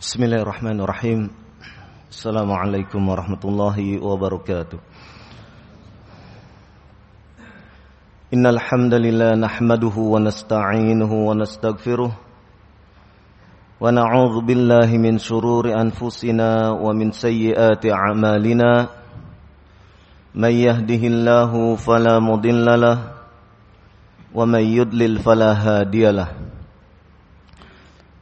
بسم الله الرحمن الرحيم السلام عليكم ورحمة الله وبركاته إن الحمد لله نحمده ونستعينه ونستغفره ونعوذ بالله من شرور أنفسنا ومن سيئات أعمالنا من يهده الله فلا مضل له ومن يضلل فلا هادي له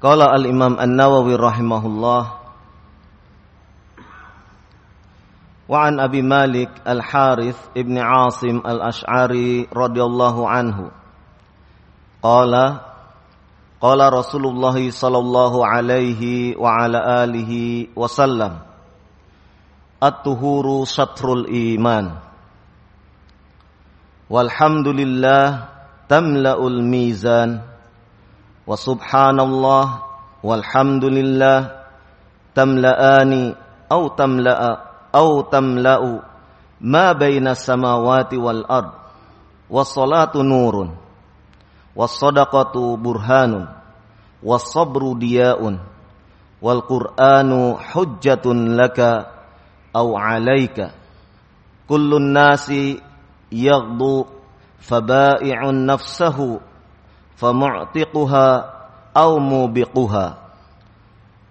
Qala al-Imam An-Nawawi rahimahullah Wa an Abi Malik Al-Harith Ibn Asim Al-Ash'ari radhiyallahu anhu Qala Qala Rasulullah sallallahu alaihi wa ala alihi wasallam At-tuhuru satrul iman Walhamdulillah tamla'ul mizan wa subhanallah walhamdulillah tamla'ani au tamla'a au tamla'u ma baina samawati wal ard was salatu nurun was sadaqatu burhanun was sabru diyaun wal qur'anu hujjatun laka au alaika kullun nasi yaghdu faba'i'un nafsahu famu'tiquha au mubiquha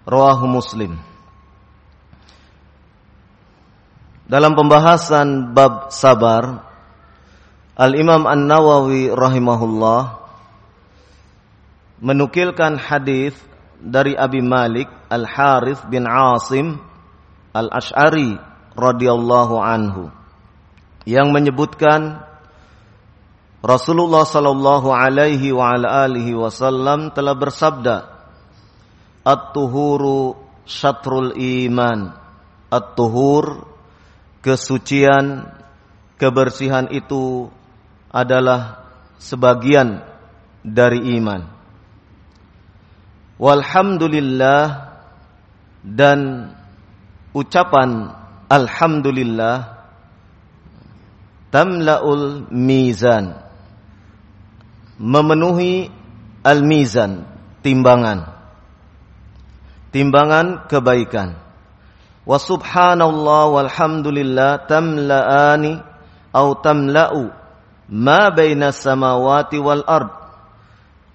rawahu muslim dalam pembahasan bab sabar Al-Imam An-Nawawi rahimahullah menukilkan hadis dari Abi Malik Al-Harith bin Asim Al-Ash'ari radhiyallahu anhu yang menyebutkan Rasulullah sallallahu alaihi wa ala alihi wasallam telah bersabda At-tuhuru syatrul iman. At-tuhur kesucian kebersihan itu adalah sebagian dari iman. Walhamdulillah dan ucapan alhamdulillah tamlaul mizan memenuhi al-mizan, timbangan. Timbangan kebaikan. Wa subhanallah walhamdulillah tamla'ani au tamla'u ma baina samawati wal ard.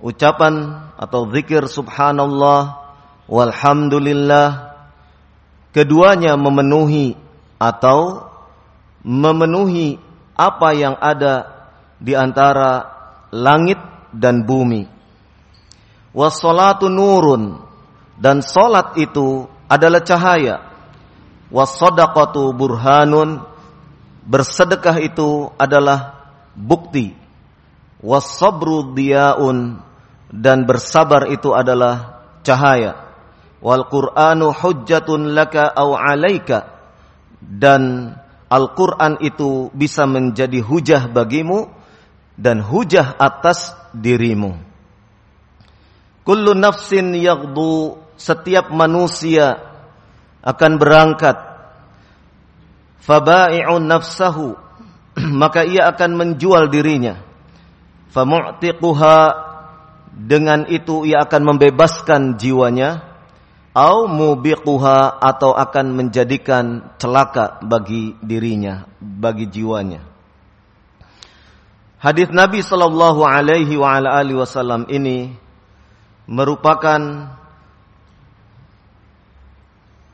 Ucapan atau zikir subhanallah walhamdulillah keduanya memenuhi atau memenuhi apa yang ada di antara langit dan bumi. Wassalatu nurun dan salat itu adalah cahaya. Wassadaqatu burhanun bersedekah itu adalah bukti. Wassabru diyaun dan bersabar itu adalah cahaya. Wal Qur'anu hujjatun laka au alaika dan Al-Quran itu bisa menjadi hujah bagimu dan hujah atas dirimu. Kullu nafsin yaghdu setiap manusia akan berangkat faba'i'un nafsahu maka ia akan menjual dirinya famu'tiquha dengan itu ia akan membebaskan jiwanya au mubiquha atau akan menjadikan celaka bagi dirinya, bagi jiwanya. Hadis Nabi sallallahu alaihi wasallam ini merupakan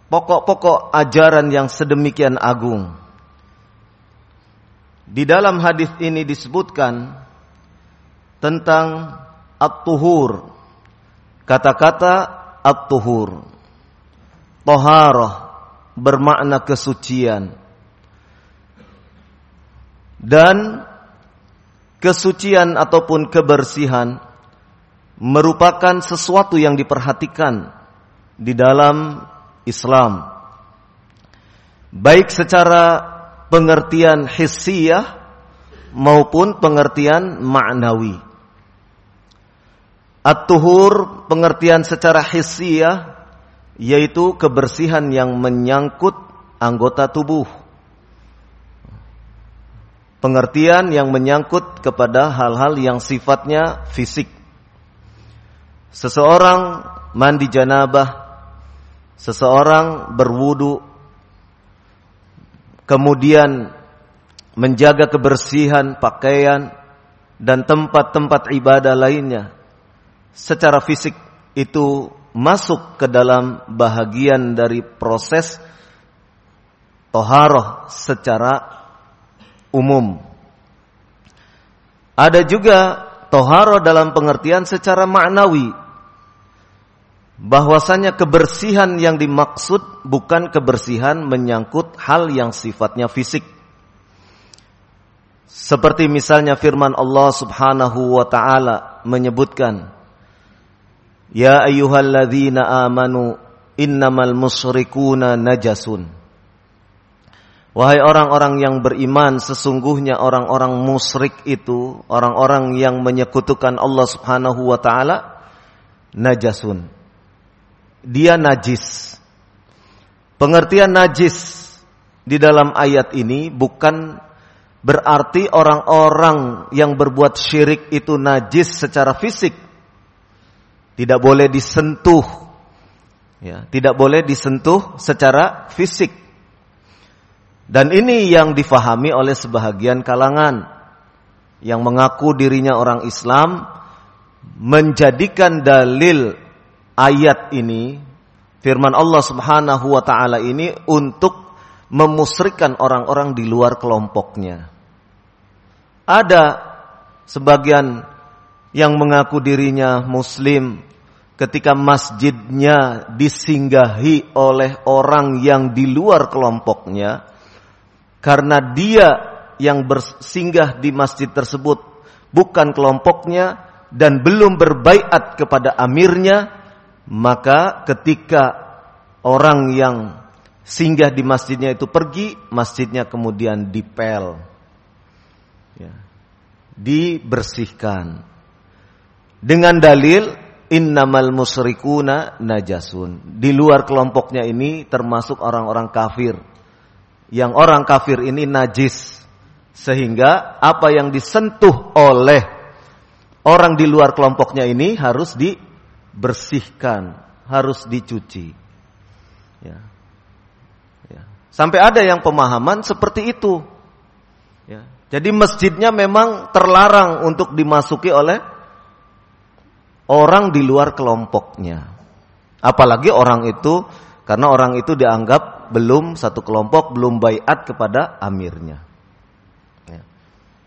pokok-pokok ajaran yang sedemikian agung. Di dalam hadis ini disebutkan tentang at-tuhur. Kata-kata at-tuhur Toharoh bermakna kesucian. Dan kesucian ataupun kebersihan merupakan sesuatu yang diperhatikan di dalam Islam. Baik secara pengertian hissiyah maupun pengertian maknawi. At-tuhur pengertian secara hissiyah yaitu kebersihan yang menyangkut anggota tubuh. Pengertian yang menyangkut kepada hal-hal yang sifatnya fisik. Seseorang mandi janabah, seseorang berwudu, kemudian menjaga kebersihan pakaian dan tempat-tempat ibadah lainnya secara fisik itu masuk ke dalam bahagian dari proses toharoh secara umum. Ada juga toharoh dalam pengertian secara maknawi. Bahwasanya kebersihan yang dimaksud bukan kebersihan menyangkut hal yang sifatnya fisik. Seperti misalnya firman Allah Subhanahu wa taala menyebutkan Ya ayyuhalladzina amanu innamal musyrikuna najasun. Wahai orang-orang yang beriman, sesungguhnya orang-orang musyrik itu, orang-orang yang menyekutukan Allah Subhanahu wa taala najasun. Dia najis. Pengertian najis di dalam ayat ini bukan berarti orang-orang yang berbuat syirik itu najis secara fisik, tidak boleh disentuh. Ya, tidak boleh disentuh secara fisik. Dan ini yang difahami oleh sebahagian kalangan yang mengaku dirinya orang Islam menjadikan dalil ayat ini firman Allah Subhanahu wa taala ini untuk memusrikan orang-orang di luar kelompoknya. Ada sebagian yang mengaku dirinya muslim ketika masjidnya disinggahi oleh orang yang di luar kelompoknya karena dia yang bersinggah di masjid tersebut bukan kelompoknya dan belum berbaiat kepada amirnya maka ketika orang yang singgah di masjidnya itu pergi masjidnya kemudian dipel ya, dibersihkan dengan dalil innamal musyrikuna najasun. Di luar kelompoknya ini termasuk orang-orang kafir. Yang orang kafir ini najis. Sehingga apa yang disentuh oleh orang di luar kelompoknya ini harus dibersihkan, harus dicuci. Ya. Ya. Sampai ada yang pemahaman seperti itu. Ya. Jadi masjidnya memang terlarang untuk dimasuki oleh orang di luar kelompoknya. Apalagi orang itu karena orang itu dianggap belum satu kelompok, belum bayat kepada amirnya. Ya.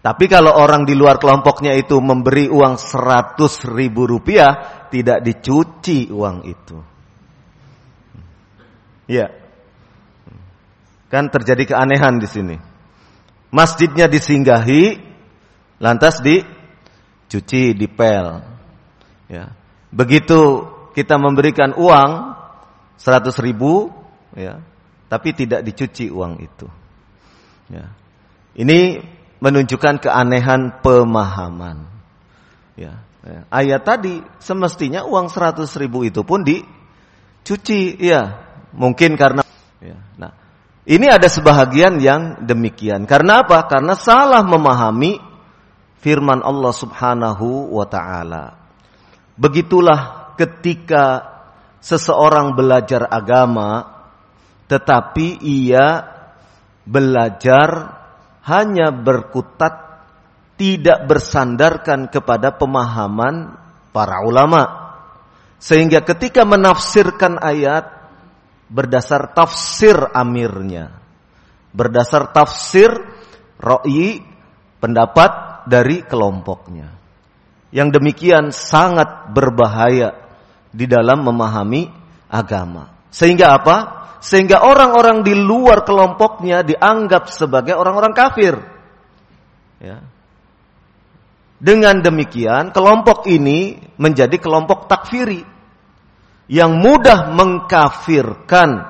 Tapi kalau orang di luar kelompoknya itu memberi uang seratus ribu rupiah, tidak dicuci uang itu. Ya, kan terjadi keanehan di sini. Masjidnya disinggahi, lantas dicuci, dipel. Ya. Begitu kita memberikan uang 100 ribu, ya, tapi tidak dicuci uang itu. Ya. Ini menunjukkan keanehan pemahaman. Ya. ya. Ayat tadi semestinya uang 100 ribu itu pun dicuci, ya. Mungkin karena ya. Nah, ini ada sebahagian yang demikian. Karena apa? Karena salah memahami firman Allah Subhanahu wa taala. Begitulah ketika seseorang belajar agama tetapi ia belajar hanya berkutat tidak bersandarkan kepada pemahaman para ulama. Sehingga ketika menafsirkan ayat berdasar tafsir amirnya. Berdasar tafsir ro'i pendapat dari kelompoknya. Yang demikian sangat berbahaya di dalam memahami agama. Sehingga apa? Sehingga orang-orang di luar kelompoknya dianggap sebagai orang-orang kafir. Ya. Dengan demikian, kelompok ini menjadi kelompok takfiri yang mudah mengkafirkan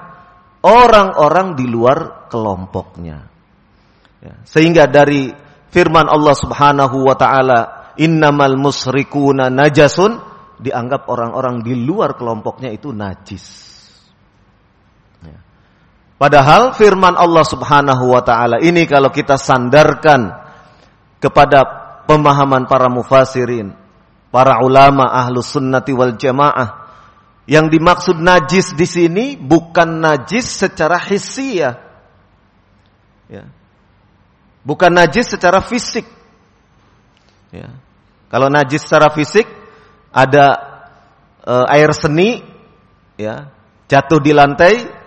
orang-orang di luar kelompoknya. Ya. Sehingga dari firman Allah Subhanahu wa taala, "Innamal musyrikuna najasun" dianggap orang-orang di luar kelompoknya itu najis. Padahal firman Allah Subhanahu wa taala ini kalau kita sandarkan kepada pemahaman para mufasirin, para ulama ahlu sunnati wal jamaah, yang dimaksud najis di sini bukan najis secara hissiyah. Ya. Bukan najis secara fisik. Ya. Kalau najis secara fisik ada e, air seni ya, jatuh di lantai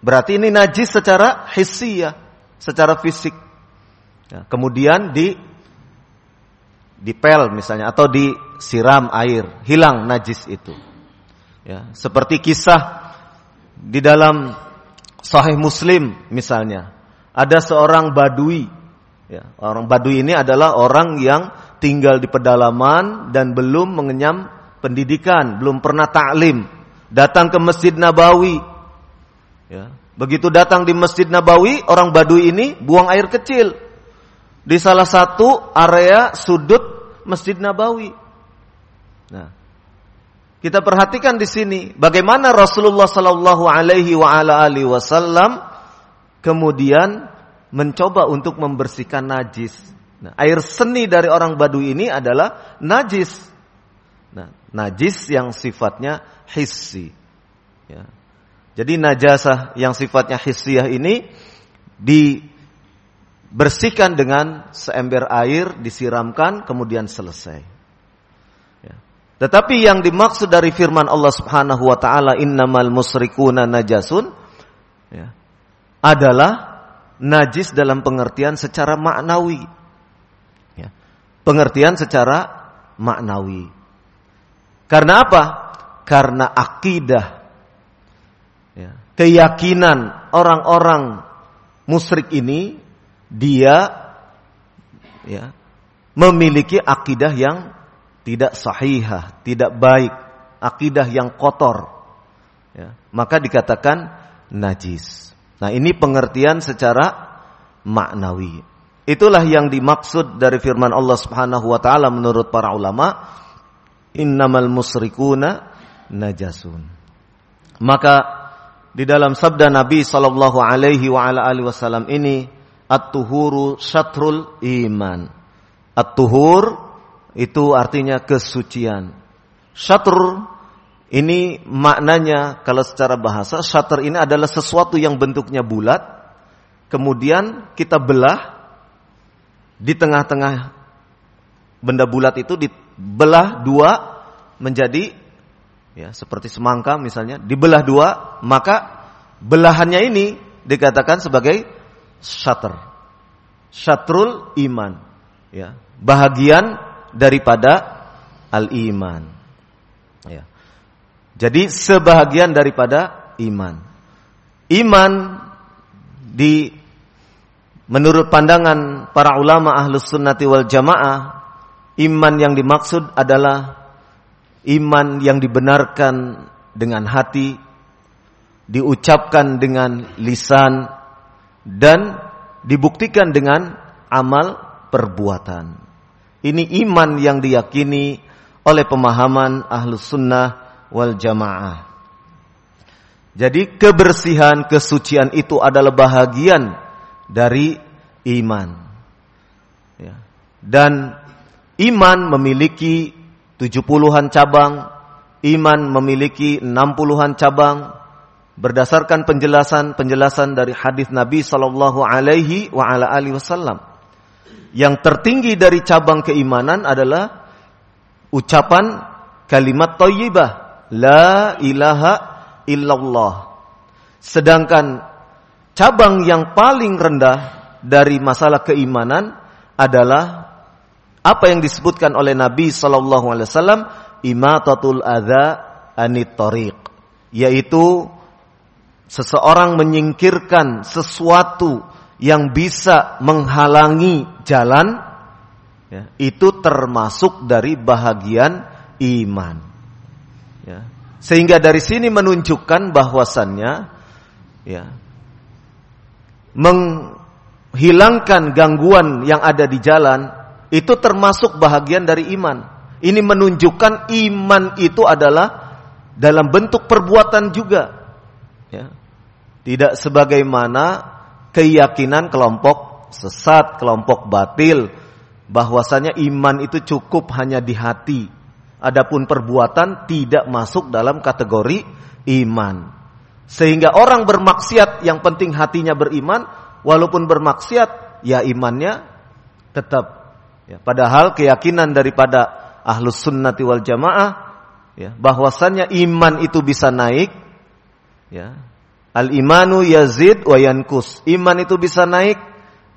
Berarti ini najis secara hissiyah, secara fisik. Ya, kemudian di dipel misalnya atau disiram air, hilang najis itu. Ya, seperti kisah di dalam Sahih Muslim misalnya, ada seorang badui. Ya, orang badui ini adalah orang yang tinggal di pedalaman dan belum mengenyam pendidikan, belum pernah taklim. Datang ke Masjid Nabawi, Ya. Begitu datang di Masjid Nabawi, orang Badui ini buang air kecil di salah satu area sudut Masjid Nabawi. Nah, kita perhatikan di sini bagaimana Rasulullah Sallallahu Alaihi Wasallam kemudian mencoba untuk membersihkan najis. Nah, air seni dari orang Badui ini adalah najis. Nah, najis yang sifatnya hissi. Ya. Jadi najasah yang sifatnya hissiyah ini dibersihkan dengan seember air, disiramkan, kemudian selesai. Ya. Tetapi yang dimaksud dari firman Allah Subhanahu wa taala innamal musrikuna najasun ya, adalah najis dalam pengertian secara maknawi. Ya. Pengertian secara maknawi. Karena apa? Karena akidah keyakinan orang-orang musyrik ini dia ya memiliki akidah yang tidak sahihah, tidak baik, akidah yang kotor. Ya, maka dikatakan najis. Nah, ini pengertian secara maknawi. Itulah yang dimaksud dari firman Allah Subhanahu wa taala menurut para ulama, innamal musyrikuna najasun. Maka di dalam sabda Nabi sallallahu alaihi wa ala alihi wasallam ini at-tuhuru syatrul iman. At-tuhur itu artinya kesucian. Syatr ini maknanya kalau secara bahasa syatr ini adalah sesuatu yang bentuknya bulat kemudian kita belah di tengah-tengah benda bulat itu dibelah dua menjadi ya seperti semangka misalnya dibelah dua maka belahannya ini dikatakan sebagai syater syatrul iman. Ya bahagian daripada al iman ya. Jadi sebahagian daripada iman. Iman di menurut pandangan para ulama ahlus sunnati wal jamaah iman yang dimaksud adalah iman yang dibenarkan dengan hati, diucapkan dengan lisan, dan dibuktikan dengan amal perbuatan. Ini iman yang diyakini oleh pemahaman ahlus sunnah wal jamaah. Jadi kebersihan, kesucian itu adalah bahagian dari iman. Ya. Dan iman memiliki tujuh puluhan cabang, iman memiliki enam puluhan cabang, berdasarkan penjelasan-penjelasan dari hadis Nabi Shallallahu Alaihi Wasallam. Yang tertinggi dari cabang keimanan adalah ucapan kalimat thayyibah la ilaha illallah. Sedangkan cabang yang paling rendah dari masalah keimanan adalah apa yang disebutkan oleh Nabi sallallahu alaihi wasallam imatatul adza anit tariq yaitu seseorang menyingkirkan sesuatu yang bisa menghalangi jalan ya, itu termasuk dari bahagian iman. Ya. Sehingga dari sini menunjukkan bahwasannya ya, menghilangkan gangguan yang ada di jalan itu termasuk bahagian dari iman. Ini menunjukkan iman itu adalah dalam bentuk perbuatan juga. Ya. Tidak sebagaimana keyakinan kelompok sesat, kelompok batil bahwasanya iman itu cukup hanya di hati. Adapun perbuatan tidak masuk dalam kategori iman. Sehingga orang bermaksiat yang penting hatinya beriman, walaupun bermaksiat ya imannya tetap. Ya, padahal keyakinan daripada ahlus sunnati wal jamaah ya, bahwasannya iman itu bisa naik ya, Al imanu yazid wa yankus. Iman itu bisa naik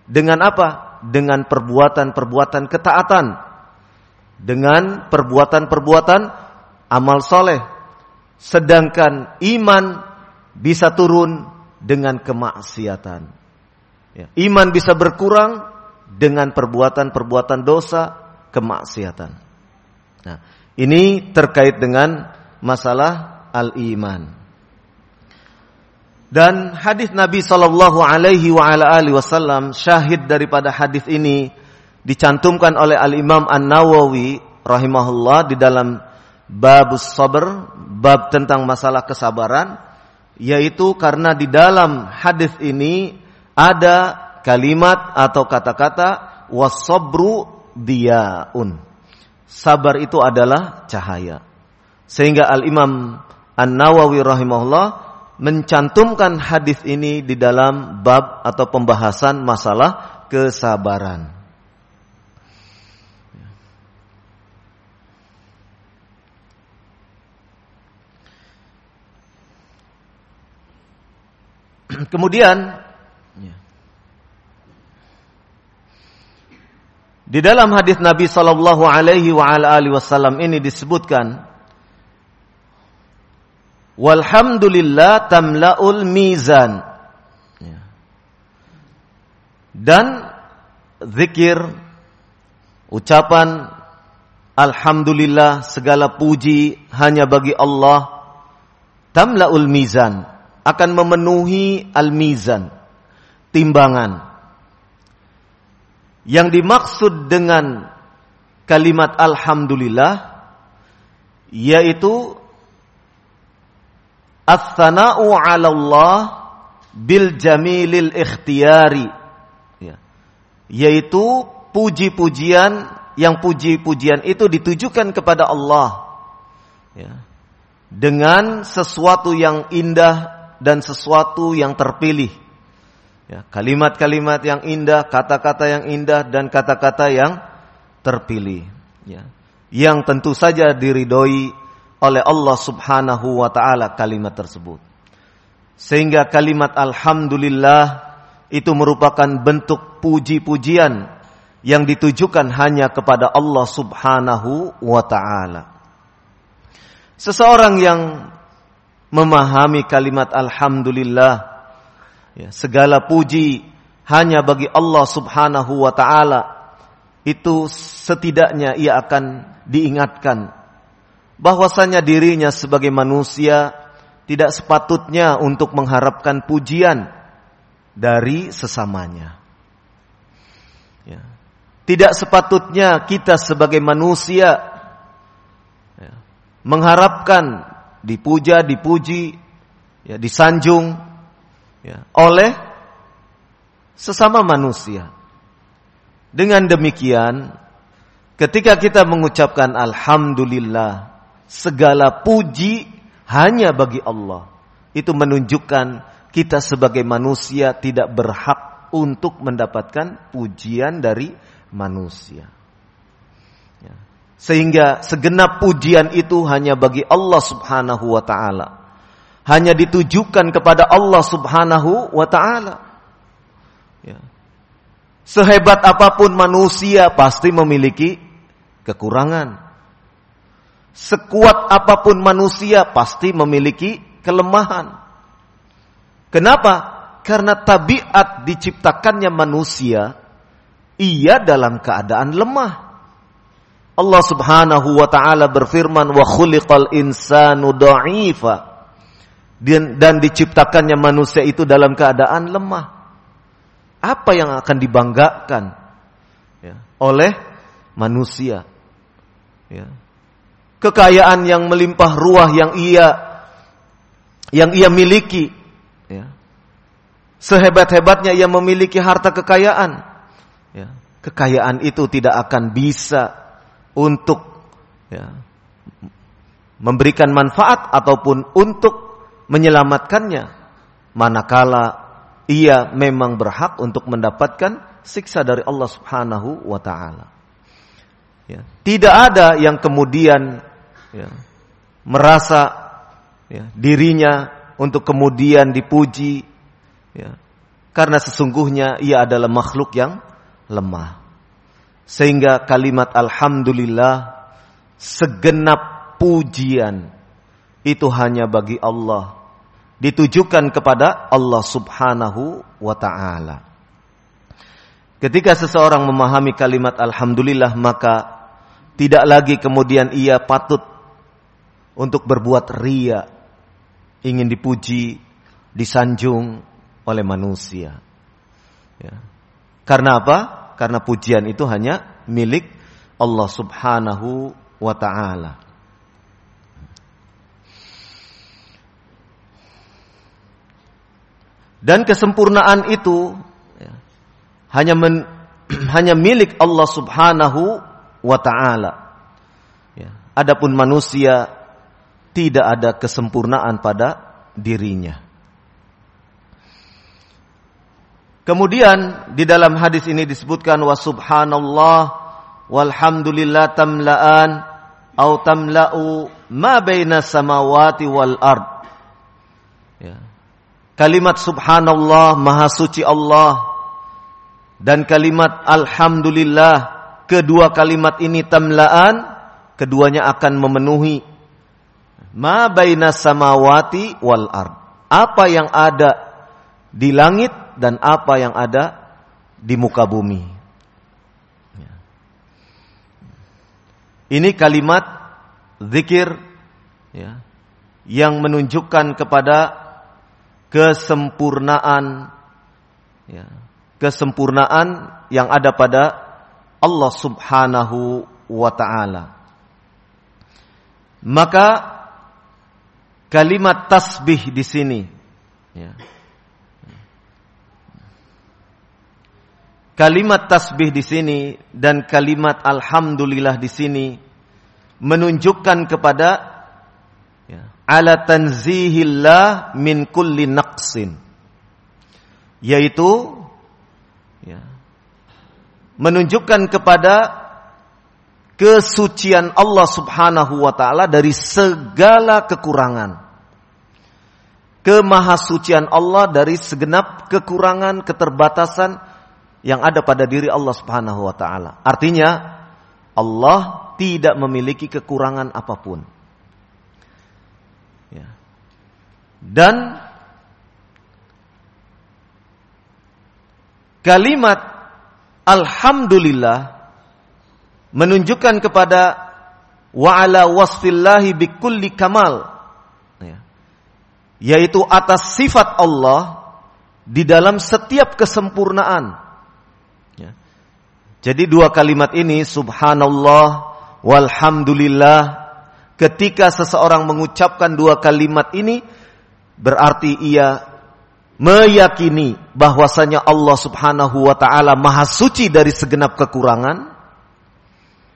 dengan apa? Dengan perbuatan-perbuatan ketaatan. Dengan perbuatan-perbuatan amal soleh. Sedangkan iman bisa turun dengan kemaksiatan. Ya. Iman bisa berkurang dengan perbuatan-perbuatan dosa, kemaksiatan. Nah, ini terkait dengan masalah al-iman. Dan hadis Nabi Shallallahu Alaihi Wasallam syahid daripada hadis ini dicantumkan oleh Al Imam An Nawawi rahimahullah di dalam bab sabar, bab tentang masalah kesabaran, yaitu karena di dalam hadis ini ada kalimat atau kata-kata wasabru diaun. Sabar itu adalah cahaya. Sehingga Al Imam An Nawawi rahimahullah mencantumkan hadis ini di dalam bab atau pembahasan masalah kesabaran. Kemudian di dalam hadis Nabi Shallallahu Alaihi Wasallam ini disebutkan Walhamdulillah tamla'ul mizan. Ya. Dan zikir, ucapan Alhamdulillah segala puji hanya bagi Allah. Tamla'ul mizan. Akan memenuhi al-mizan. Timbangan. Yang dimaksud dengan kalimat Alhamdulillah. Yaitu As-sana'u 'ala Allah bil jamilil ikhtiyari. Ya. Yaitu puji-pujian yang puji-pujian itu ditujukan kepada Allah. Ya. Dengan sesuatu yang indah dan sesuatu yang terpilih. Ya, kalimat-kalimat yang indah, kata-kata yang indah dan kata-kata yang terpilih. Ya. Yang tentu saja diridhoi oleh Allah Subhanahu wa taala kalimat tersebut. Sehingga kalimat alhamdulillah itu merupakan bentuk puji-pujian yang ditujukan hanya kepada Allah Subhanahu wa taala. Seseorang yang memahami kalimat alhamdulillah ya, segala puji hanya bagi Allah Subhanahu wa taala itu setidaknya ia akan diingatkan bahwasanya dirinya sebagai manusia tidak sepatutnya untuk mengharapkan pujian dari sesamanya. Ya. Tidak sepatutnya kita sebagai manusia ya, mengharapkan dipuja, dipuji, ya, disanjung ya, oleh sesama manusia. Dengan demikian, ketika kita mengucapkan Alhamdulillah, segala puji hanya bagi Allah. Itu menunjukkan kita sebagai manusia tidak berhak untuk mendapatkan pujian dari manusia. Ya. Sehingga segenap pujian itu hanya bagi Allah subhanahu wa ta'ala. Hanya ditujukan kepada Allah subhanahu wa ta'ala. Ya. Sehebat apa pun manusia pasti memiliki kekurangan. Sekuat apa pun manusia pasti memiliki kelemahan. Kenapa? Karena tabiat diciptakannya manusia, ia dalam keadaan lemah. Allah Subhanahu wa taala berfirman wa khuliqal insanu. Dan, diciptakannya manusia itu dalam keadaan lemah. Apa yang akan dibanggakan ya, oleh manusia? Ya. Kekayaan yang melimpah ruah yang ia yang ia miliki, ya. sehebat-hebatnya ia memiliki harta kekayaan, ya. kekayaan itu tidak akan bisa untuk ya, memberikan manfaat ataupun untuk menyelamatkannya, manakala ia memang berhak untuk mendapatkan siksa dari Allah Subhanahu wa taala. Ya. Tidak ada yang kemudian ya, merasa ya, dirinya untuk kemudian dipuji ya, karena sesungguhnya ia adalah makhluk yang lemah. Sehingga kalimat alhamdulillah segenap pujian itu hanya bagi Allah ditujukan kepada Allah Subhanahu wa taala. Ketika seseorang memahami kalimat alhamdulillah maka tidak lagi kemudian ia patut untuk berbuat ria, ingin dipuji, disanjung oleh manusia. Ya. Karena apa? Karena pujian itu hanya milik Allah Subhanahu wa taala. Dan kesempurnaan itu ya, hanya men, hanya milik Allah Subhanahu wa taala. Ya. Adapun manusia tidak ada kesempurnaan pada dirinya. Kemudian di dalam hadis ini disebutkan wa subhanallah walhamdulillah tamla'an au tamla'u ma baina samawati wal ard. Ya. Kalimat subhanallah, maha suci Allah. Dan kalimat alhamdulillah, kedua kalimat ini tamlaan, keduanya akan memenuhi ma baina samawati wal ard. Apa yang ada di langit dan apa yang ada di muka bumi. Ini kalimat zikir ya, yang menunjukkan kepada kesempurnaan ya, kesempurnaan yang ada pada Allah Subhanahu wa taala. Maka kalimat tasbih di sini ya. Kalimat tasbih di sini dan kalimat alhamdulillah di sini menunjukkan kepada ala tanzihillah min kulli naqsin. Yaitu ya, menunjukkan kepada kesucian Allah Subhanahu wa taala dari segala kekurangan. Kemahasucian Allah dari segenap kekurangan keterbatasan yang ada pada diri Allah Subhanahu wa taala. Artinya Allah tidak memiliki kekurangan apa pun Dan kalimat alhamdulillah menunjukkan kepada wa ala wasfillahi bikulli kamal ya. yaitu atas sifat Allah di dalam setiap kesempurnaan ya. Jadi dua kalimat ini subhanallah walhamdulillah ketika seseorang mengucapkan dua kalimat ini berarti ia meyakini bahwasanya Allah Subhanahu wa taala maha suci dari segenap kekurangan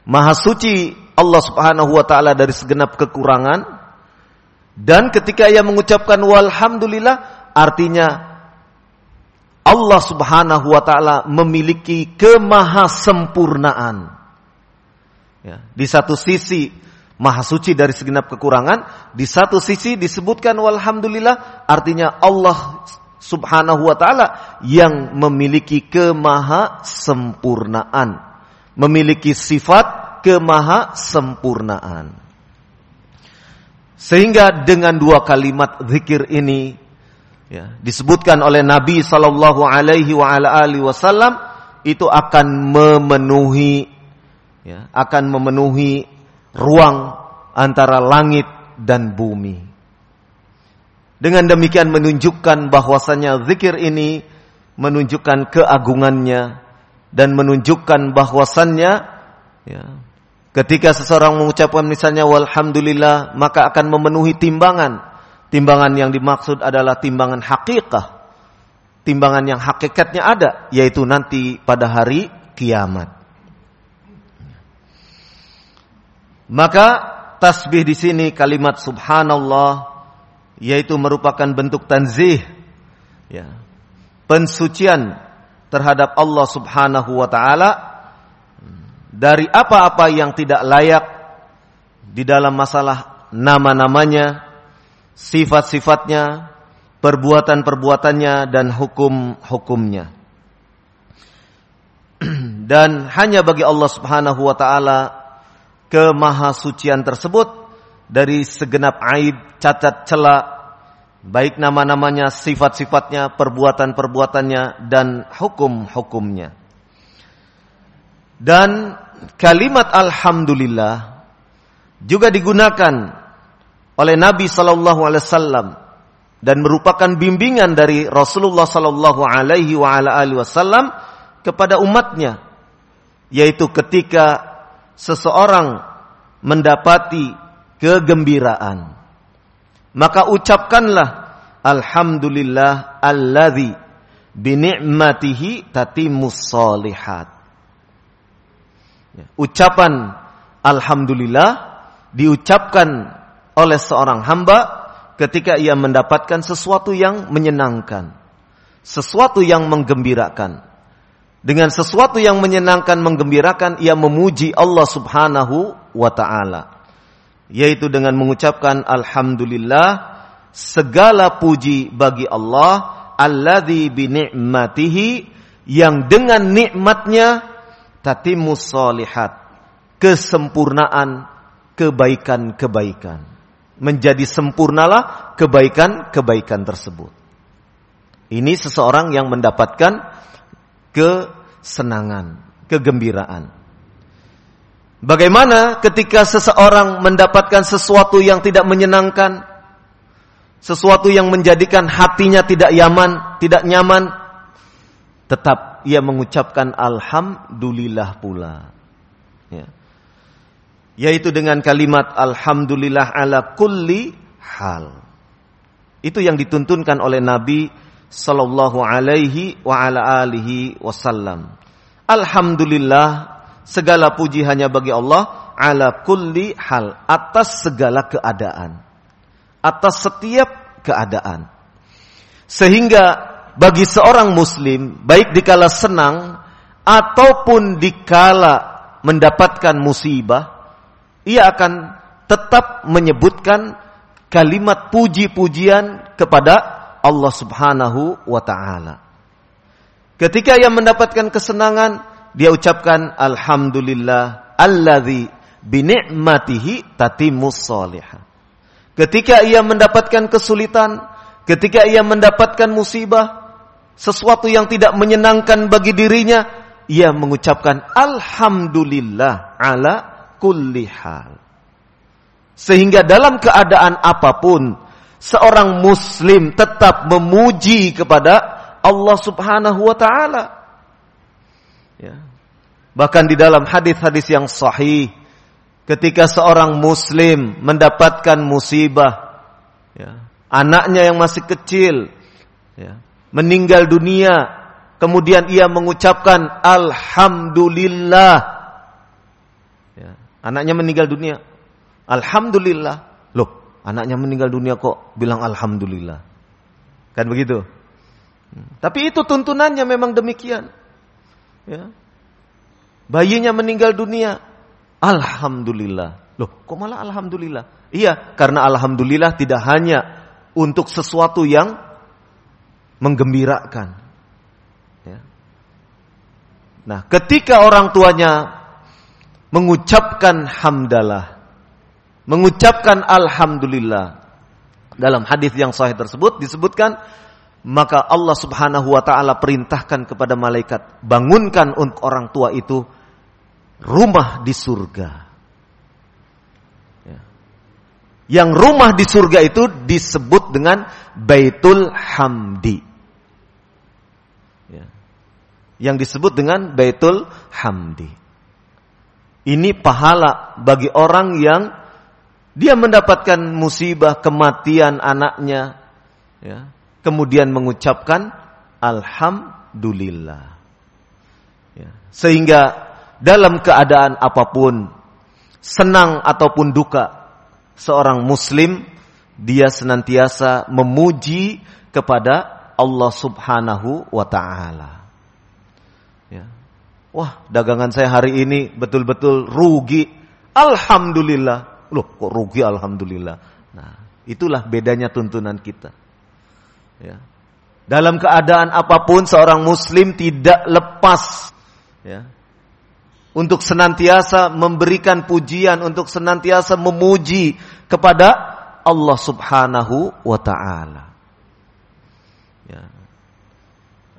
maha suci Allah Subhanahu wa taala dari segenap kekurangan dan ketika ia mengucapkan walhamdulillah artinya Allah Subhanahu wa taala memiliki kemahasempurnaan. Ya di satu sisi maha suci dari segenap kekurangan di satu sisi disebutkan walhamdulillah artinya Allah subhanahu wa ta'ala yang memiliki kemahasempurnaan. Memiliki sifat kemahasempurnaan. Sehingga dengan dua kalimat zikir ini ya, disebutkan oleh Nabi Shallallahu Alaihi Wasallam itu akan memenuhi ya, akan memenuhi ruang antara langit dan bumi. Dengan demikian menunjukkan bahwasanya zikir ini menunjukkan keagungannya dan menunjukkan bahwasannya ya, ketika seseorang mengucapkan misalnya walhamdulillah maka akan memenuhi timbangan. Timbangan yang dimaksud adalah timbangan hakikah. Timbangan yang hakikatnya ada yaitu nanti pada hari kiamat. Maka tasbih di sini kalimat subhanallah yaitu merupakan bentuk tanzih ya pensucian terhadap Allah Subhanahu wa taala dari apa-apa yang tidak layak di dalam masalah nama-namanya, sifat-sifatnya, perbuatan-perbuatannya dan hukum-hukumnya. Dan hanya bagi Allah Subhanahu wa taala kemahasucian tersebut dari segenap aib, cacat, celak baik nama-namanya, sifat-sifatnya, perbuatan-perbuatannya dan hukum-hukumnya. Dan kalimat alhamdulillah juga digunakan oleh Nabi wasallam dan merupakan bimbingan dari Rasulullah sallallahu alaihi wasallam kepada umatnya yaitu ketika seseorang mendapati kegembiraan maka ucapkanlah alhamdulillah alladzi bini'matihi tatimmus solihat. Ya, ucapan alhamdulillah diucapkan oleh seorang hamba ketika ia mendapatkan sesuatu yang menyenangkan, sesuatu yang menggembirakan. Dengan sesuatu yang menyenangkan, menggembirakan, ia memuji Allah Subhanahu wa taala. Yaitu dengan mengucapkan alhamdulillah segala puji bagi Allah alladzi bi ni'matihi yang dengan nikmatnya tatimus solihat kesempurnaan kebaikan-kebaikan. Menjadi sempurnalah kebaikan-kebaikan tersebut. Ini seseorang yang mendapatkan kesenangan kegembiraan Bagaimana ketika seseorang mendapatkan sesuatu yang tidak menyenangkan, sesuatu yang menjadikan hatinya tidak nyaman, tidak nyaman, tetap ia mengucapkan alhamdulillah pula. Ya. Yaitu dengan kalimat alhamdulillah ala kulli hal. Itu yang dituntunkan oleh Nabi sallallahu alaihi wa ala alihi wasallam. Alhamdulillah Segala puji hanya bagi Allah ala kulli hal atas segala keadaan. Atas setiap keadaan. Sehingga bagi seorang muslim baik dikala senang ataupun dikala mendapatkan musibah ia akan tetap menyebutkan kalimat puji-pujian kepada Allah Subhanahu wa taala. Ketika ia mendapatkan kesenangan, dia ucapkan alhamdulillah alladzi binikmatihi tatimus salihah. Ketika ia mendapatkan kesulitan, ketika ia mendapatkan musibah, sesuatu yang tidak menyenangkan bagi dirinya, ia mengucapkan alhamdulillah ala kulli hal. Sehingga dalam keadaan apa pun, seorang muslim tetap memuji kepada Allah Subhanahu wa taala. Ya. Bahkan di dalam hadis-hadis yang sahih, ketika seorang muslim mendapatkan musibah, ya, anaknya yang masih kecil, ya, meninggal dunia, kemudian ia mengucapkan Alhamdulillah. Ya, anaknya meninggal dunia, Alhamdulillah. Anaknya meninggal dunia kok bilang Alhamdulillah. Kan begitu? Hmm, tapi itu tuntunannya memang demikian. Ya. Bayinya meninggal dunia. Alhamdulillah. Loh, kok malah Alhamdulillah? Iya, karena Alhamdulillah tidak hanya untuk sesuatu yang menggembirakan. Ya. Nah, ketika orang tuanya mengucapkan hamdalah, mengucapkan alhamdulillah, dalam hadis yang sahih tersebut disebutkan maka Allah Subhanahu wa taala perintahkan kepada malaikat, bangunkan untuk orang tua itu rumah di surga. Ya. Yang rumah di surga itu disebut dengan Baitul Hamdi. Ya. Yang disebut dengan Baitul Hamdi. Ini pahala bagi orang yang dia mendapatkan musibah kematian anaknya, ya, kemudian mengucapkan alhamdulillah. Ya. Sehingga dalam keadaan apa pun, senang ataupun duka, seorang muslim dia senantiasa memuji kepada Allah Subhanahu wa taala. Ya. Wah, dagangan saya hari ini betul-betul rugi. Alhamdulillah. Loh, kok rugi alhamdulillah. Nah, itulah bedanya tuntunan kita. Ya. Dalam keadaan apa pun seorang muslim tidak lepas ya, untuk senantiasa memberikan pujian, untuk senantiasa memuji kepada Allah Subhanahu wa taala. Ya.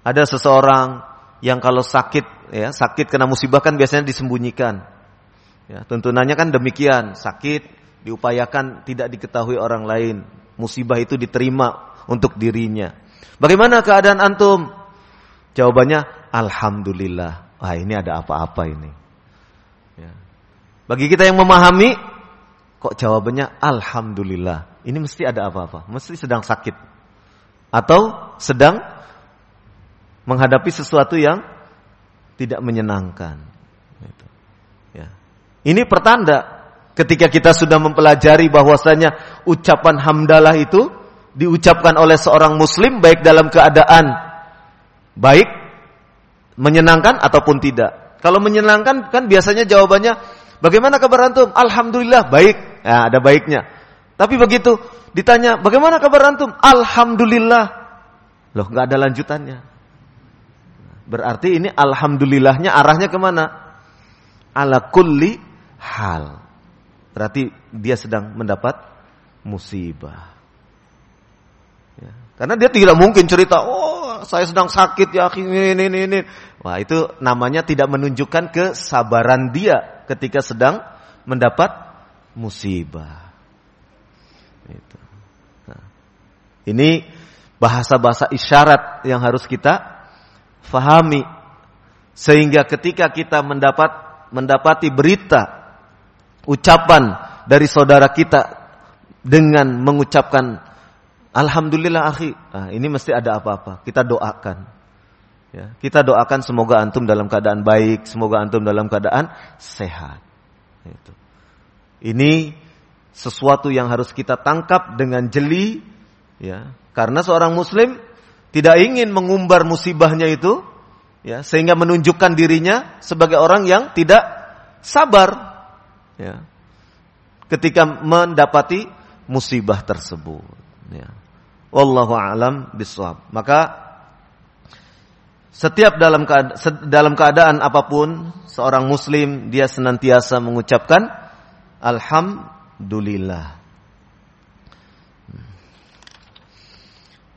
Ada seseorang yang kalau sakit ya, sakit kena musibah kan biasanya disembunyikan. Ya, tuntunannya kan demikian, sakit diupayakan tidak diketahui orang lain. Musibah itu diterima untuk dirinya. Bagaimana keadaan antum? Jawabannya alhamdulillah. Wah, ini ada apa-apa ini. Ya. Bagi kita yang memahami, kok jawabannya alhamdulillah. Ini mesti ada apa-apa, mesti sedang sakit atau sedang menghadapi sesuatu yang tidak menyenangkan. Gitu. Ini pertanda ketika kita sudah mempelajari bahwasanya ucapan hamdalah itu diucapkan oleh seorang muslim baik dalam keadaan baik menyenangkan ataupun tidak. Kalau menyenangkan kan biasanya jawabannya bagaimana kabar antum? Alhamdulillah baik. Ya, ada baiknya. Tapi begitu ditanya bagaimana kabar antum? Alhamdulillah. Loh nggak ada lanjutannya. Berarti ini alhamdulillahnya arahnya ke mana? Ala kulli hal. Berarti dia sedang mendapat musibah. Karena dia tidak mungkin cerita, oh saya sedang sakit ya, ini, ini, ini. Wah itu namanya tidak menunjukkan kesabaran dia ketika sedang mendapat musibah. Itu. Nah, ini bahasa-bahasa isyarat yang harus kita fahami. Sehingga ketika kita mendapat mendapati berita, ucapan dari saudara kita dengan mengucapkan Alhamdulillah akhi, nah, ini mesti ada apa-apa. Kita doakan. Ya, kita doakan semoga antum dalam keadaan baik, semoga antum dalam keadaan sehat. Itu. Ini sesuatu yang harus kita tangkap dengan jeli, ya, karena seorang Muslim tidak ingin mengumbar musibahnya itu, ya, sehingga menunjukkan dirinya sebagai orang yang tidak sabar, ya, ketika mendapati musibah tersebut. Ya. Wallahu alam bisawab. Maka setiap dalam keadaan, dalam keadaan apa pun seorang muslim dia senantiasa mengucapkan alhamdulillah.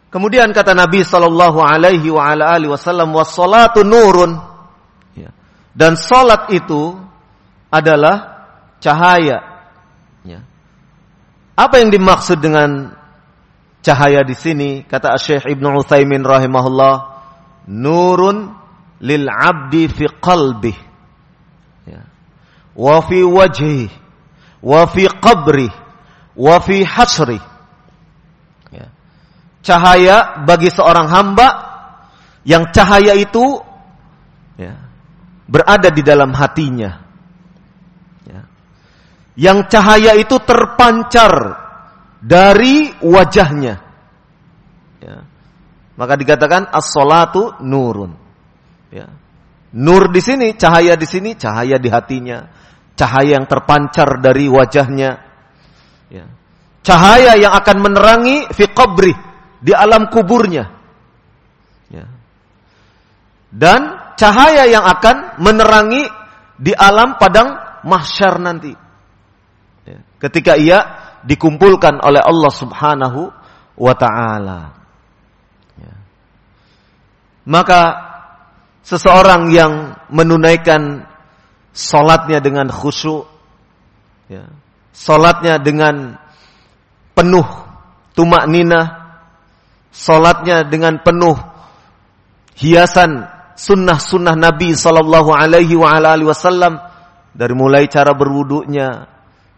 Kemudian kata Nabi sallallahu alaihi wasallam wassalatu nurun. Ya. Dan salat itu adalah cahaya. Ya. Apa yang dimaksud dengan cahaya di sini kata Syekh Ibnu Utsaimin rahimahullah nurun lil abdi fi qalbi wa fi wajhi wa fi qabri wa fi hasri ya. cahaya bagi seorang hamba yang cahaya itu ya, berada di dalam hatinya ya. Yang cahaya itu terpancar dari wajahnya ya. maka dikatakan as-salatu nurun ya. nur di sini cahaya di sini cahaya di hatinya cahaya yang terpancar dari wajahnya. Ya. Cahaya yang akan menerangi fi qabri di alam kuburnya. Ya. Dan cahaya yang akan menerangi di alam padang mahsyar nanti. Ya. Ketika ia dikumpulkan oleh Allah Subhanahu wa taala. Ya. Maka seseorang yang menunaikan Solatnya dengan khusyuk. Ya. Solatnya dengan penuh tumak nina. Solatnya dengan penuh hiasan sunnah-sunnah Nabi Sallallahu Alaihi Wasallam dari mulai cara berwuduknya,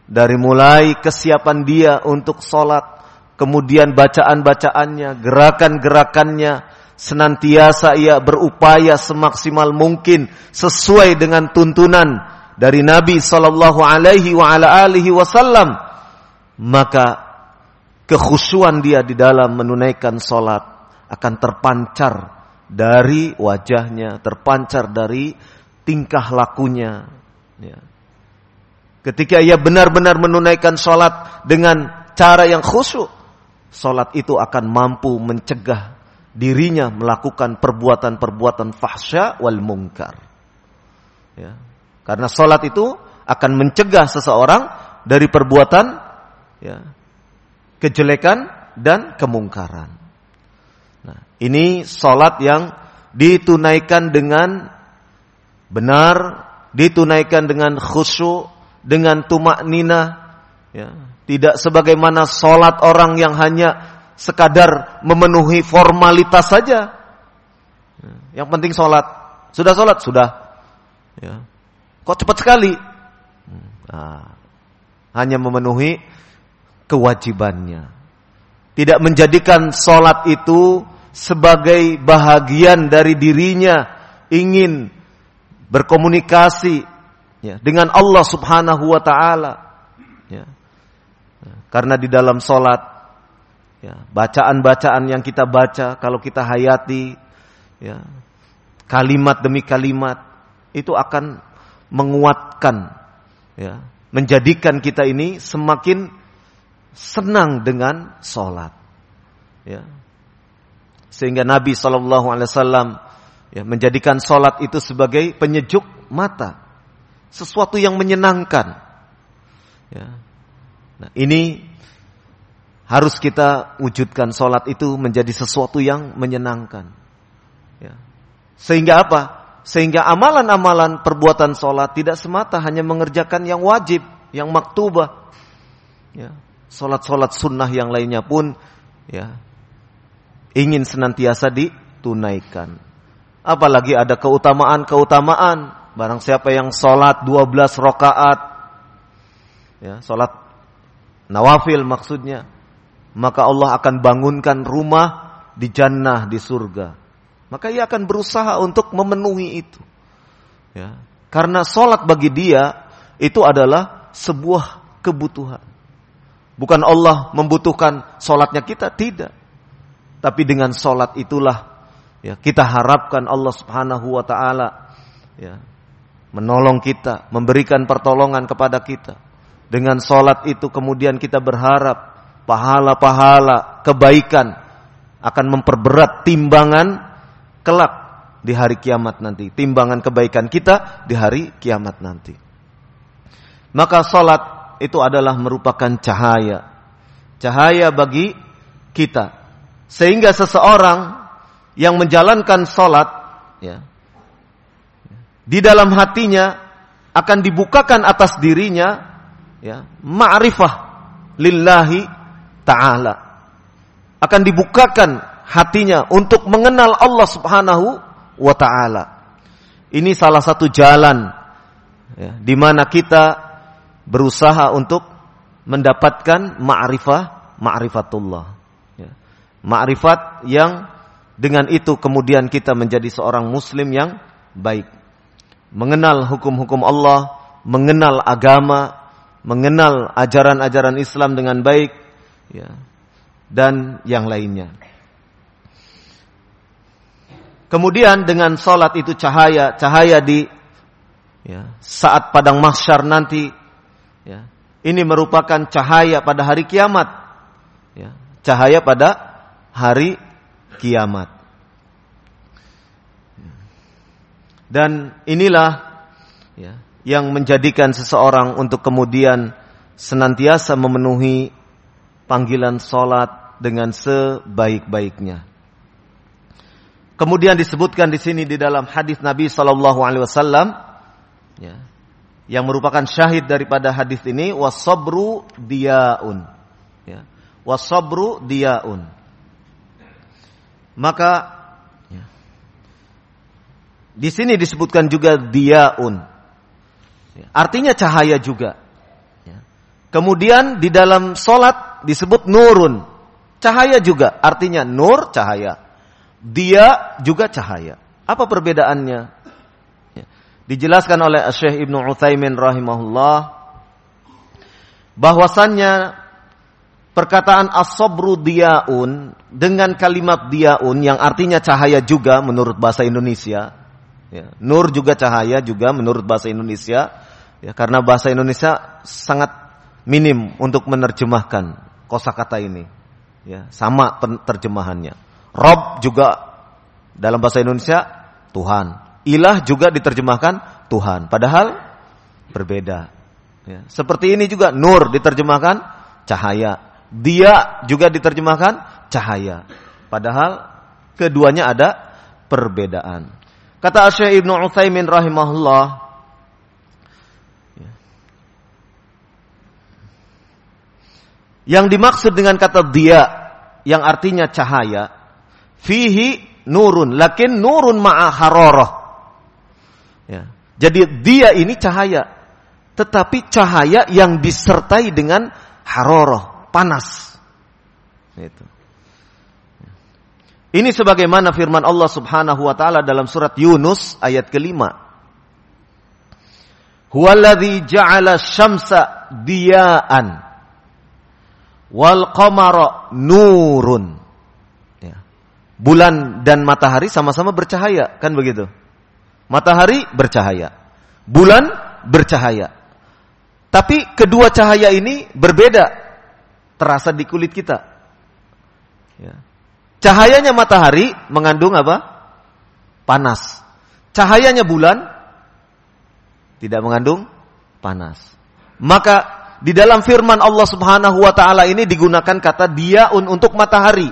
dari mulai kesiapan dia untuk solat, kemudian bacaan-bacaannya, gerakan-gerakannya, senantiasa ia berupaya semaksimal mungkin sesuai dengan tuntunan dari Nabi sallallahu alaihi wasallam maka kekhusyuan dia di dalam menunaikan salat akan terpancar dari wajahnya terpancar dari tingkah lakunya ya. Ketika ia benar-benar menunaikan salat dengan cara yang khusyuk salat itu akan mampu mencegah dirinya melakukan perbuatan-perbuatan fahsya wal mungkar. Ya. Karena sholat itu akan mencegah seseorang dari perbuatan ya, kejelekan dan kemungkaran. Nah, ini sholat yang ditunaikan dengan benar, ditunaikan dengan khusyuk, dengan tumak nina, ya. tidak sebagaimana sholat orang yang hanya sekadar memenuhi formalitas saja. Yang penting sholat. Sudah sholat? Sudah. Ya. Kok cepat sekali? Nah, hanya memenuhi kewajibannya. Tidak menjadikan sholat itu sebagai bahagian dari dirinya. Ingin berkomunikasi ya, dengan Allah subhanahu wa ta'ala. Ya. Karena di dalam sholat Ya, bacaan-bacaan yang kita baca kalau kita hayati ya, kalimat demi kalimat itu akan menguatkan ya, menjadikan kita ini semakin senang dengan sholat. Ya. Sehingga Nabi Shallallahu Alaihi Wasallam ya, menjadikan sholat itu sebagai penyejuk mata, sesuatu yang menyenangkan. Ya. Nah, ini harus kita wujudkan sholat itu menjadi sesuatu yang menyenangkan. Ya. Sehingga apa? Sehingga amalan-amalan perbuatan sholat tidak semata hanya mengerjakan yang wajib, yang maktubah. Ya. Sholat-sholat sunnah yang lainnya pun ya ingin senantiasa ditunaikan. Apalagi ada keutamaan-keutamaan. Barang siapa yang sholat 12 rakaat, ya, sholat nawafil maksudnya, maka Allah akan bangunkan rumah di jannah di surga. Maka ia akan berusaha untuk memenuhi itu. Ya. Karena sholat bagi dia itu adalah sebuah kebutuhan. Bukan Allah membutuhkan sholatnya kita, tidak. Tapi dengan sholat itulah ya, kita harapkan Allah subhanahu wa ta'ala ya, menolong kita, memberikan pertolongan kepada kita. Dengan sholat itu kemudian kita berharap pahala-pahala kebaikan akan memperberat timbangan kelak di hari kiamat nanti. Timbangan kebaikan kita di hari kiamat nanti. Maka salat itu adalah merupakan cahaya. Cahaya bagi kita. Sehingga seseorang yang menjalankan salat ya, di dalam hatinya akan dibukakan atas dirinya ya, ma'rifah lillahi taala akan dibukakan hatinya untuk mengenal Allah Subhanahu wa taala. Ini salah satu jalan ya, di mana kita berusaha untuk mendapatkan ma'rifah ma'rifatullah ya. ma'rifat yang dengan itu kemudian kita menjadi seorang muslim yang baik mengenal hukum-hukum Allah mengenal agama mengenal ajaran-ajaran Islam dengan baik ya dan yang lainnya Kemudian dengan sholat itu cahaya, cahaya di ya, saat padang mahsyar nanti, ya, ini merupakan cahaya pada hari kiamat, ya, cahaya pada hari kiamat. Dan inilah ya, yang menjadikan seseorang untuk kemudian senantiasa memenuhi panggilan sholat dengan sebaik-baiknya. Kemudian disebutkan di sini di dalam hadis Nabi Shallallahu Alaihi Wasallam, ya, yang merupakan syahid daripada hadis ini, wasabru diaun, ya, wasabru diaun. Maka di sini disebutkan juga diaun, ya, artinya cahaya juga. Ya. Kemudian di dalam solat disebut nurun, cahaya juga, artinya nur cahaya dia juga cahaya. Apa perbedaannya? Ya. Dijelaskan oleh Syekh Ibnu Utsaimin rahimahullah bahwasannya perkataan as-sabru diaun dengan kalimat diaun yang artinya cahaya juga menurut bahasa Indonesia. Ya. Nur juga cahaya juga menurut bahasa Indonesia. Ya, karena bahasa Indonesia sangat minim untuk menerjemahkan kosakata ini. Ya, sama terjemahannya. Rob juga dalam bahasa Indonesia Tuhan. Ilah juga diterjemahkan Tuhan. Padahal berbeda. Ya. Seperti ini juga nur diterjemahkan cahaya. Dia juga diterjemahkan cahaya. Padahal keduanya ada perbedaan. Kata Syekh Ibnu Utsaimin rahimahullah ya. Yang dimaksud dengan kata dia yang artinya cahaya fihi nurun, lakin nurun ma'a haroroh. Ya. Jadi dia ini cahaya, tetapi cahaya yang disertai dengan haroroh, panas. Itu. Ini sebagaimana firman Allah Subhanahu wa taala dalam surat Yunus ayat kelima. Huwallazi ja'ala syamsa diya'an wal qamara nurun bulan dan matahari sama-sama bercahaya, kan begitu? Matahari bercahaya, bulan bercahaya. Tapi kedua cahaya ini berbeda, terasa di kulit kita. Ya. Cahayanya matahari mengandung apa? Panas. Cahayanya bulan tidak mengandung panas. Maka di dalam firman Allah Subhanahu wa taala ini digunakan kata diaun untuk matahari.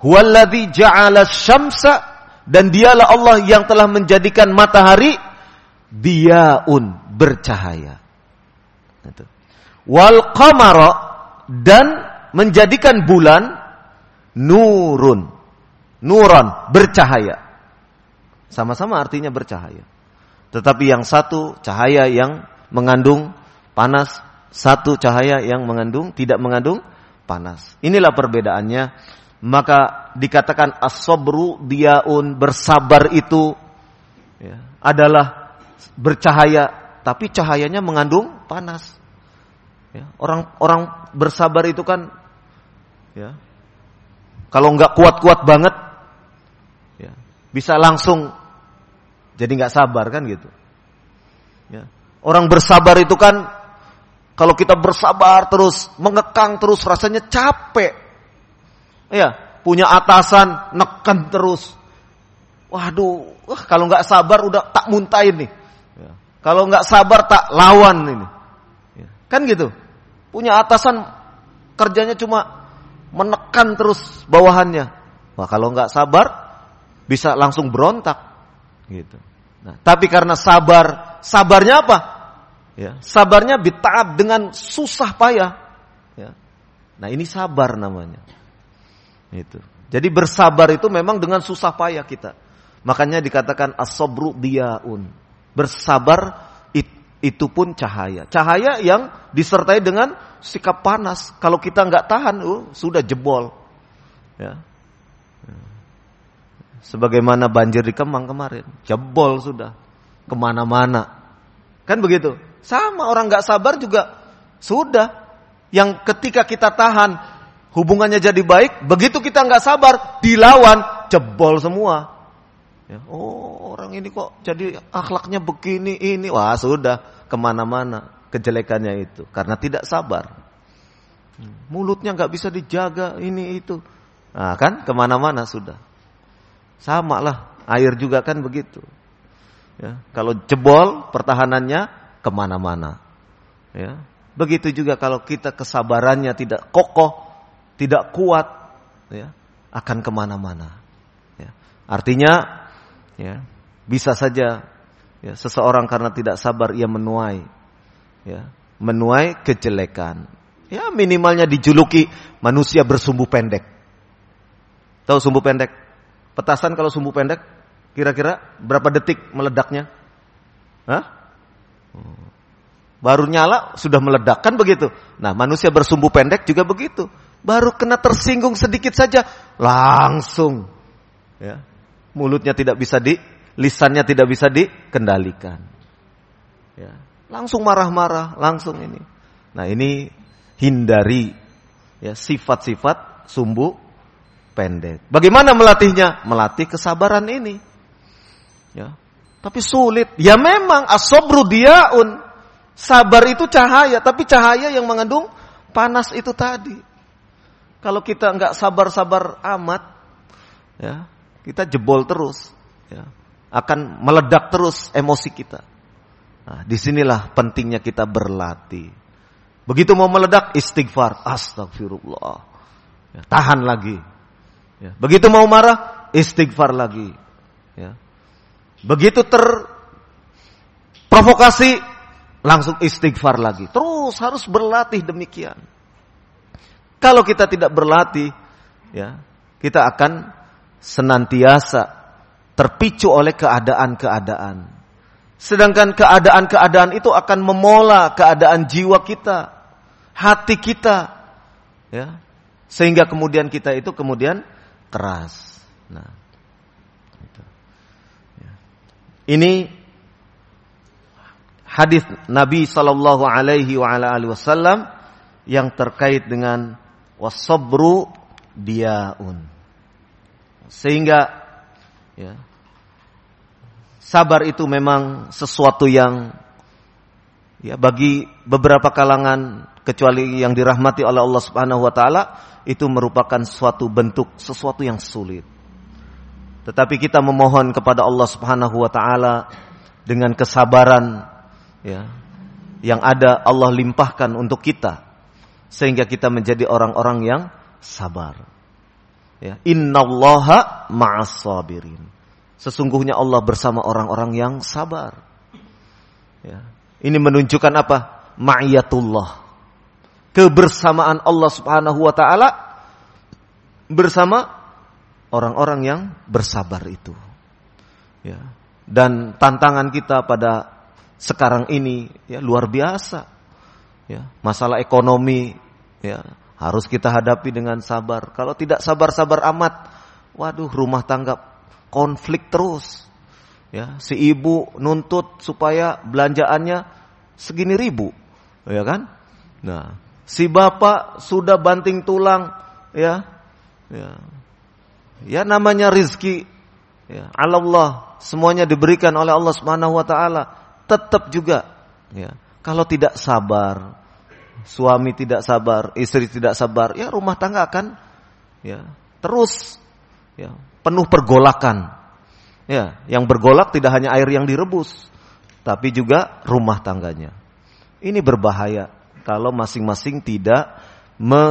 Huwallazi ja'ala syamsa dan dialah Allah yang telah menjadikan matahari diaun bercahaya. Wal qamara dan menjadikan bulan nurun. Nuran bercahaya. Sama-sama artinya bercahaya. Tetapi yang satu cahaya yang mengandung panas, satu cahaya yang mengandung tidak mengandung panas. Inilah perbedaannya maka dikatakan asobru diaun bersabar itu ya, adalah bercahaya tapi cahayanya mengandung panas ya, orang orang bersabar itu kan ya kalau nggak kuat-kuat banget ya, bisa langsung jadi nggak sabar kan gitu ya. orang bersabar itu kan kalau kita bersabar terus mengekang terus rasanya capek Ya, punya atasan neken terus. Waduh, wah kalau nggak sabar udah tak muntahin nih. Ya. Kalau nggak sabar tak lawan ini. Ya. Kan gitu. Punya atasan kerjanya cuma menekan terus bawahannya. Wah kalau nggak sabar bisa langsung berontak. Gitu. Nah, tapi karena sabar, sabarnya apa? Ya, sabarnya bitaat dengan susah payah. Ya. Nah ini sabar namanya. Itu. Jadi bersabar itu memang dengan susah payah kita. Makanya dikatakan asobru diaun. Bersabar itu pun cahaya. Cahaya yang disertai dengan sikap panas. Kalau kita nggak tahan, uh, sudah jebol. Ya. Sebagaimana banjir di Kemang kemarin, jebol sudah ke mana-mana. Kan begitu. Sama orang nggak sabar juga sudah. Yang ketika kita tahan hubungannya jadi baik, begitu kita nggak sabar dilawan jebol semua. Ya, oh orang ini kok jadi akhlaknya begini ini, wah sudah ke mana-mana kejelekannya itu karena tidak sabar. Mulutnya nggak bisa dijaga ini itu, nah kan ke mana-mana sudah. Sama lah air juga kan begitu. Ya, kalau jebol pertahanannya ke mana-mana. Ya, begitu juga kalau kita kesabarannya tidak kokoh, tidak kuat, ya, akan ke mana-mana. Ya, artinya ya bisa saja ya, seseorang karena tidak sabar ia menuai ya. Menuai kejelekan. Ya minimalnya dijuluki manusia bersumbu pendek. Tahu sumbu pendek? Petasan kalau sumbu pendek kira-kira berapa detik meledaknya? Hah? baru nyala sudah meledak. Kan begitu? Nah manusia bersumbu pendek juga begitu. Baru kena tersinggung sedikit saja langsung. Ya. Mulutnya tidak bisa di, lisannya tidak bisa dikendalikan. Ya, langsung marah-marah, langsung ini. Nah ini hindari ya sifat-sifat sumbu pendek. Bagaimana melatihnya? Melatih kesabaran ini. Ya, tapi sulit. Ya memang asobru diaun. Sabar itu cahaya, tapi cahaya yang mengandung panas itu tadi. Kalau kita nggak sabar-sabar amat, ya kita jebol terus, ya. akan meledak terus emosi kita. Nah, di sinilah pentingnya kita berlatih. Begitu mau meledak istighfar, astagfirullah, ya, tahan lagi. Ya. Begitu mau marah istighfar lagi. Ya. Begitu terprovokasi langsung istighfar lagi. Terus harus berlatih demikian. Kalau kita tidak berlatih, ya kita akan senantiasa terpicu oleh keadaan-keadaan. Sedangkan keadaan-keadaan itu akan memola keadaan jiwa kita, hati kita, ya, sehingga kemudian kita itu kemudian keras. Nah, gitu. ya. ini hadis Nabi Shallallahu Alaihi Wasallam yang terkait dengan wasabru diaun. Sehingga ya, sabar itu memang sesuatu yang ya bagi beberapa kalangan kecuali yang dirahmati oleh Allah Subhanahu wa taala itu merupakan suatu bentuk sesuatu yang sulit. Tetapi kita memohon kepada Allah Subhanahu wa taala dengan kesabaran ya yang ada Allah limpahkan untuk kita sehingga kita menjadi orang-orang yang sabar. Ya, innallaha ma'as sabirin. Sesungguhnya Allah bersama orang-orang yang sabar. Ya. Ini menunjukkan apa? Ma'iyatullah. Kebersamaan Allah Subhanahu wa taala bersama orang-orang yang bersabar itu. Ya. Dan tantangan kita pada sekarang ini ya luar biasa. Ya, masalah ekonomi ya, harus kita hadapi dengan sabar. Kalau tidak sabar-sabar amat, waduh rumah tangga konflik terus. Ya, si ibu nuntut supaya belanjaannya segini ribu, ya kan? Nah, si bapak sudah banting tulang, ya, ya, ya namanya rizki, ya, Allah semuanya diberikan oleh Allah Subhanahu Wa Taala, tetap juga, ya, kalau tidak sabar, suami tidak sabar, istri tidak sabar, ya rumah tangga akan ya terus ya penuh pergolakan. Ya, yang bergolak tidak hanya air yang direbus, tapi juga rumah tangganya. Ini berbahaya kalau masing-masing tidak me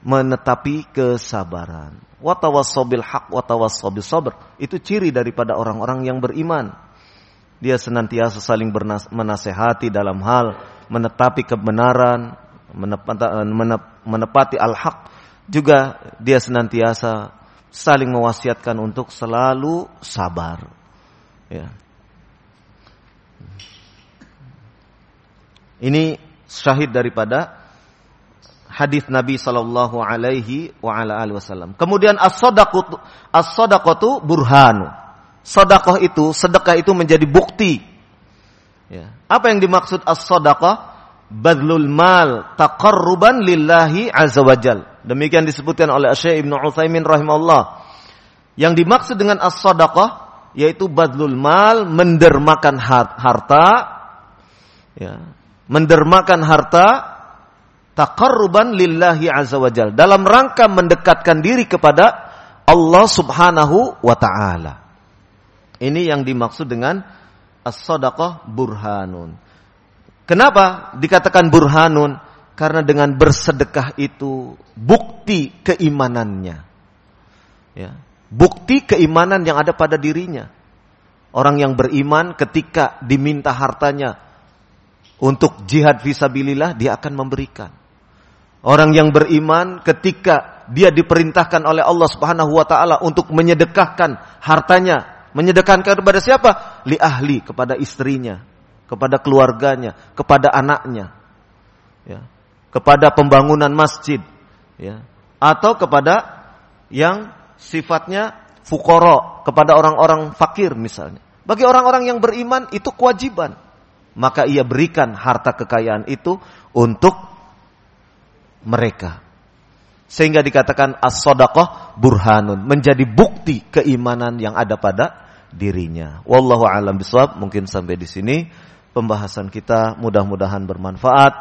menetapi kesabaran. Watawassobil hak watawassobil sabr. Itu ciri daripada orang-orang yang beriman. Dia senantiasa saling menasehati dalam hal menetapi kebenaran, menepati al-haq, juga dia senantiasa saling mewasiatkan untuk selalu sabar. Ya. Ini syahid daripada hadis Nabi sallallahu alaihi wasallam. Kemudian as-sadaqatu as-Sodakoh burhanu. Sedekah itu, sedekah itu menjadi bukti. Ya. Apa yang dimaksud As Badlul mal taqarruban lillahi azza wajal. Demikian disebutkan oleh Syekh Ibnu Utsaimin rahimahullah. Yang dimaksud dengan as-sadaqah yaitu badlul mal mendermakan harta ya, mendermakan harta taqarruban lillahi azza wajal dalam rangka mendekatkan diri kepada Allah Subhanahu wa taala. Ini yang dimaksud dengan as-sadaqah burhanun. Kenapa dikatakan burhanun? Karena dengan bersedekah itu bukti keimanannya. Ya, bukti keimanan yang ada pada dirinya. Orang yang beriman ketika diminta hartanya untuk jihad visabilillah dia akan memberikan. Orang yang beriman ketika dia diperintahkan oleh Allah Subhanahu wa taala untuk menyedekahkan hartanya, menyedekahkan kepada siapa? Li ahli, kepada istrinya, kepada keluarganya, kepada anaknya. Ya. Kepada pembangunan masjid, ya. Atau kepada yang sifatnya fukoro, kepada orang-orang fakir misalnya. Bagi orang-orang yang beriman itu kewajiban. Maka ia berikan harta kekayaan itu untuk mereka. Sehingga dikatakan as-sadaqah burhanun, menjadi bukti keimanan yang ada pada dirinya. Wallahu alam bisawab. Mungkin sampai di sini pembahasan kita mudah-mudahan bermanfaat.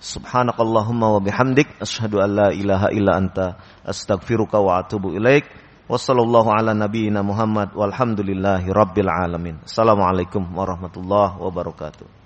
Subhanakallahumma wa bihamdik asyhadu an la ilaha illa anta astaghfiruka wa atubu ilaik. Wassallallahu ala nabiyyina Muhammad walhamdulillahi rabbil alamin. Assalamualaikum warahmatullahi wabarakatuh.